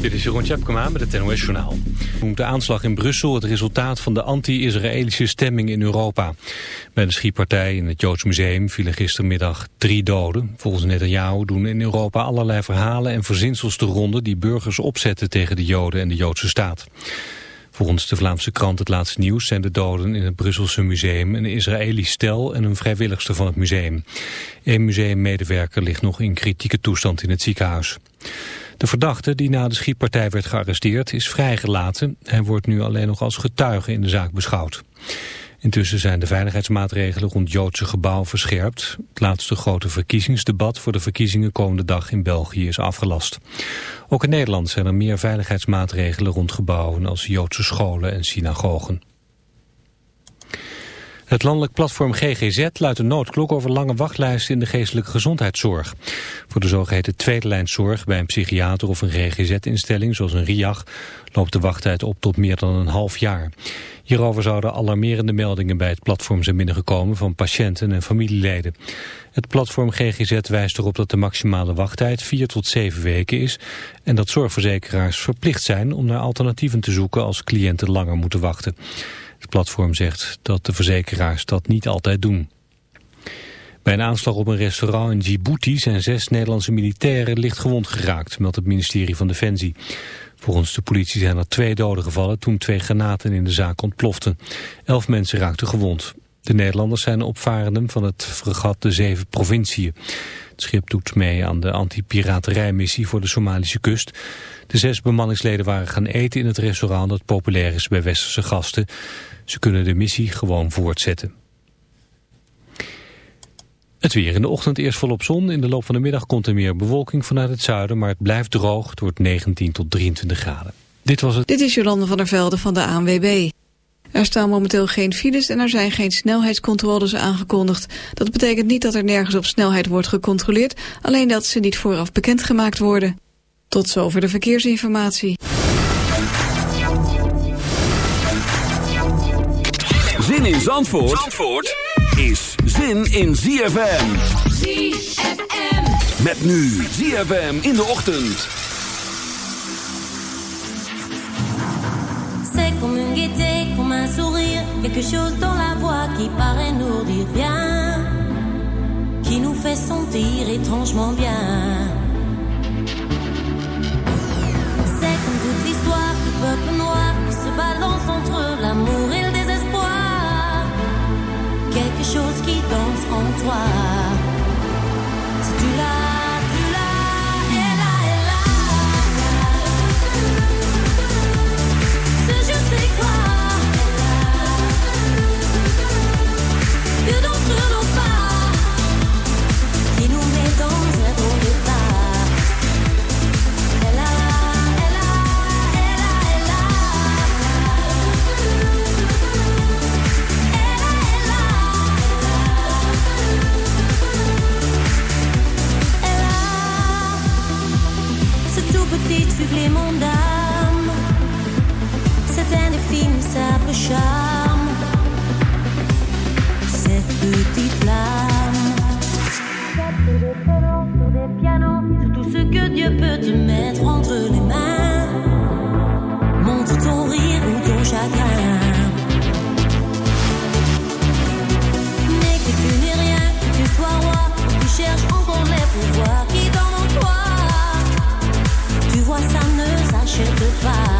Dit is Jeroen Tjepkema met het NOS Journaal. Noemt de aanslag in Brussel het resultaat van de anti-Israëlische stemming in Europa. Bij de schietpartij in het Joods Museum vielen gistermiddag drie doden. Volgens Netanyahu doen in Europa allerlei verhalen en verzinsels te ronde... die burgers opzetten tegen de Joden en de Joodse staat. Volgens de Vlaamse krant Het Laatste Nieuws zijn de doden in het Brusselse museum een Israëlisch stel en een vrijwilligster van het museum. Een museummedewerker ligt nog in kritieke toestand in het ziekenhuis. De verdachte die na de schietpartij werd gearresteerd is vrijgelaten. Hij wordt nu alleen nog als getuige in de zaak beschouwd. Intussen zijn de veiligheidsmaatregelen rond Joodse gebouw verscherpt. Het laatste grote verkiezingsdebat voor de verkiezingen komende dag in België is afgelast. Ook in Nederland zijn er meer veiligheidsmaatregelen rond gebouwen als Joodse scholen en synagogen. Het landelijk platform GGZ luidt een noodklok over lange wachtlijsten in de geestelijke gezondheidszorg. Voor de zogeheten tweede lijnszorg bij een psychiater of een GGZ-instelling zoals een RIAG loopt de wachttijd op tot meer dan een half jaar. Hierover zouden alarmerende meldingen bij het platform zijn binnengekomen van patiënten en familieleden. Het platform GGZ wijst erop dat de maximale wachttijd 4 tot 7 weken is en dat zorgverzekeraars verplicht zijn om naar alternatieven te zoeken als cliënten langer moeten wachten. Het platform zegt dat de verzekeraars dat niet altijd doen. Bij een aanslag op een restaurant in Djibouti zijn zes Nederlandse militairen licht gewond geraakt, meldt het ministerie van Defensie. Volgens de politie zijn er twee doden gevallen toen twee granaten in de zaak ontploften. Elf mensen raakten gewond. De Nederlanders zijn opvarenden van het fregat de Zeven Provinciën. Het schip doet mee aan de anti-piraterijmissie voor de Somalische kust. De zes bemanningsleden waren gaan eten in het restaurant dat populair is bij westerse gasten. Ze kunnen de missie gewoon voortzetten. Het weer in de ochtend eerst volop zon. In de loop van de middag komt er meer bewolking vanuit het zuiden. Maar het blijft droog. Het wordt 19 tot 23 graden. Dit was het. Dit is Jolande van der Velde van de ANWB. Er staan momenteel geen files en er zijn geen snelheidscontroles aangekondigd. Dat betekent niet dat er nergens op snelheid wordt gecontroleerd. Alleen dat ze niet vooraf bekendgemaakt worden. Tot zover de verkeersinformatie. In Zandvoort, Zandvoort is zin in ZFM. ZFM. Met nu ZFM in de ochtend. C'est comme une gaieté, comme un sourire, quelque chose dans la voix qui paraît nous dire bien, qui nous fait sentir étrangement bien. C'est comme toute l'histoire du peuple noir qui se balance entre l'amour et. Quelque chose qui danse en toi. Si tu l'as, tu l'as, elle a, supplément d'âme, cet indéfinissable charme, cette petite flamme. Des pianos, tout ce que Dieu peut te mettre entre les mains. Montre ton rire ou ton chagrin. S'achète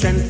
strength.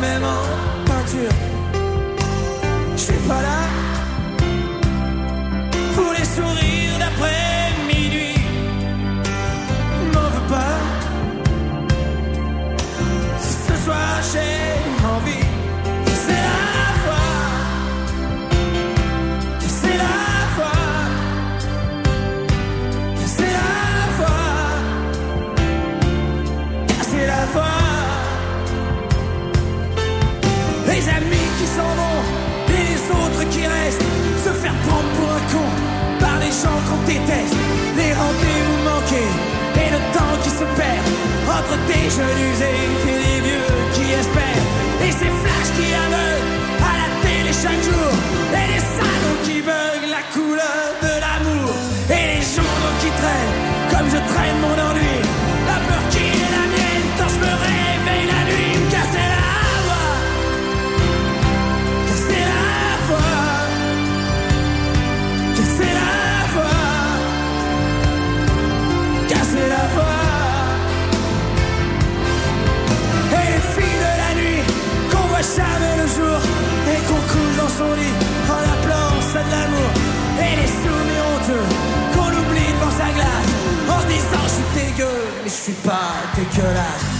même en peinture. Je suis pas là pour les sourires gens qu'on déteste. Les rendez-vous manqués et le temps qui se perd entre des jeunes usés et des vieux qui espèrent. Et ces flashs qui aveuglent à la télé chaque jour. Je suis pas dégueulasse.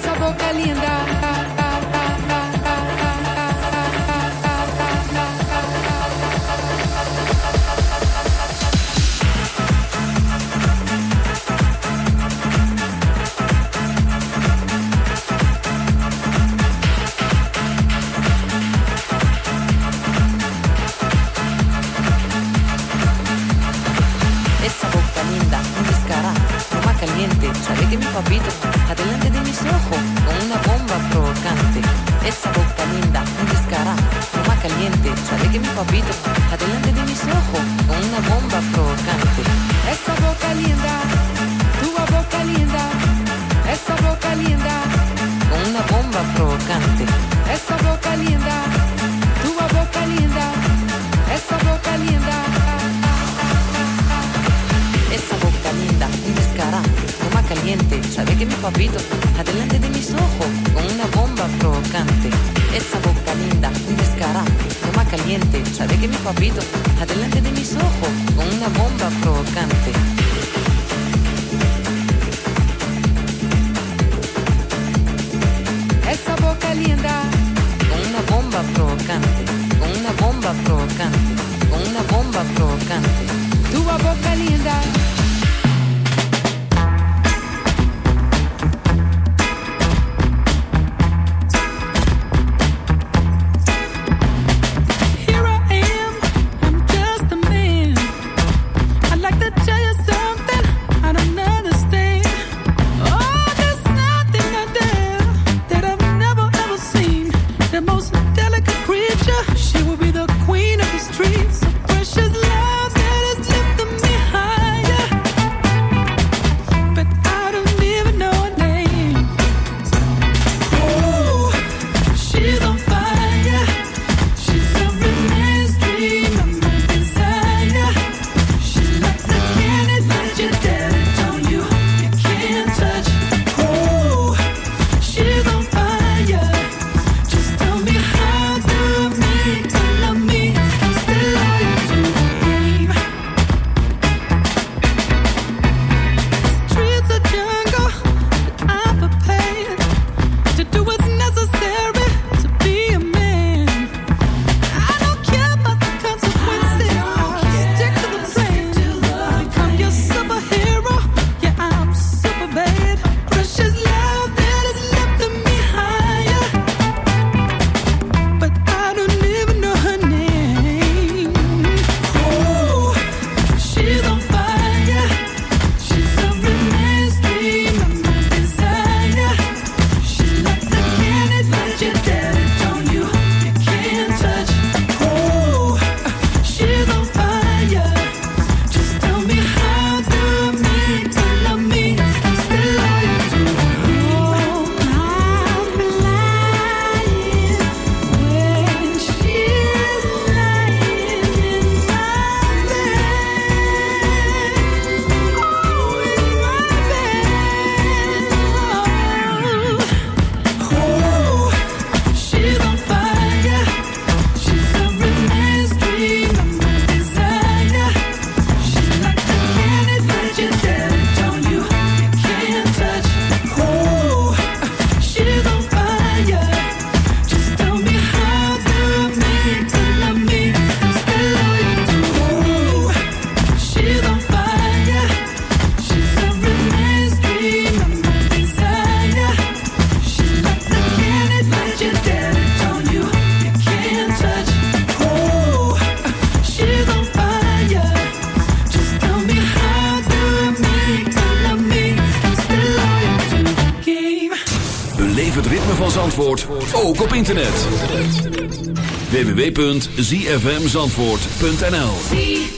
Essa boca linda. www.zfmzandvoort.nl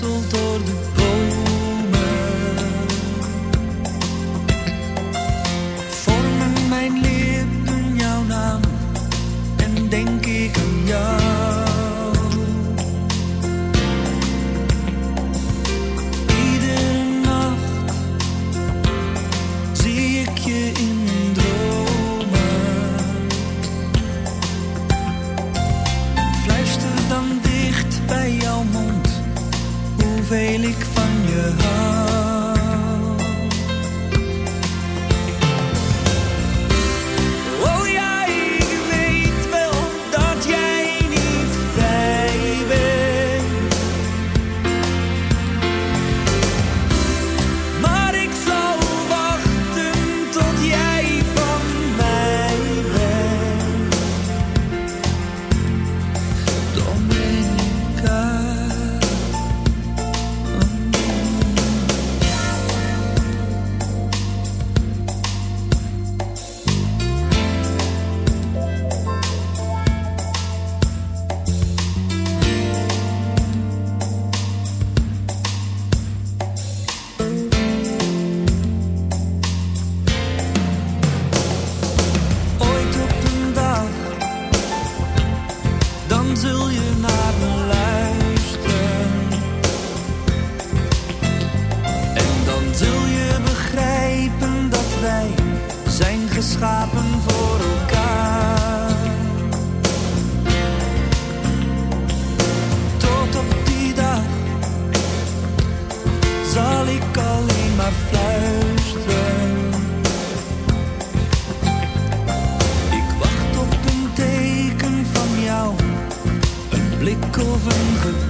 sol torno Ik wacht op een teken van jou, een blik of een gevoel.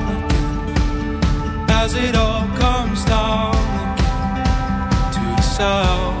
as it all comes down again to the sound.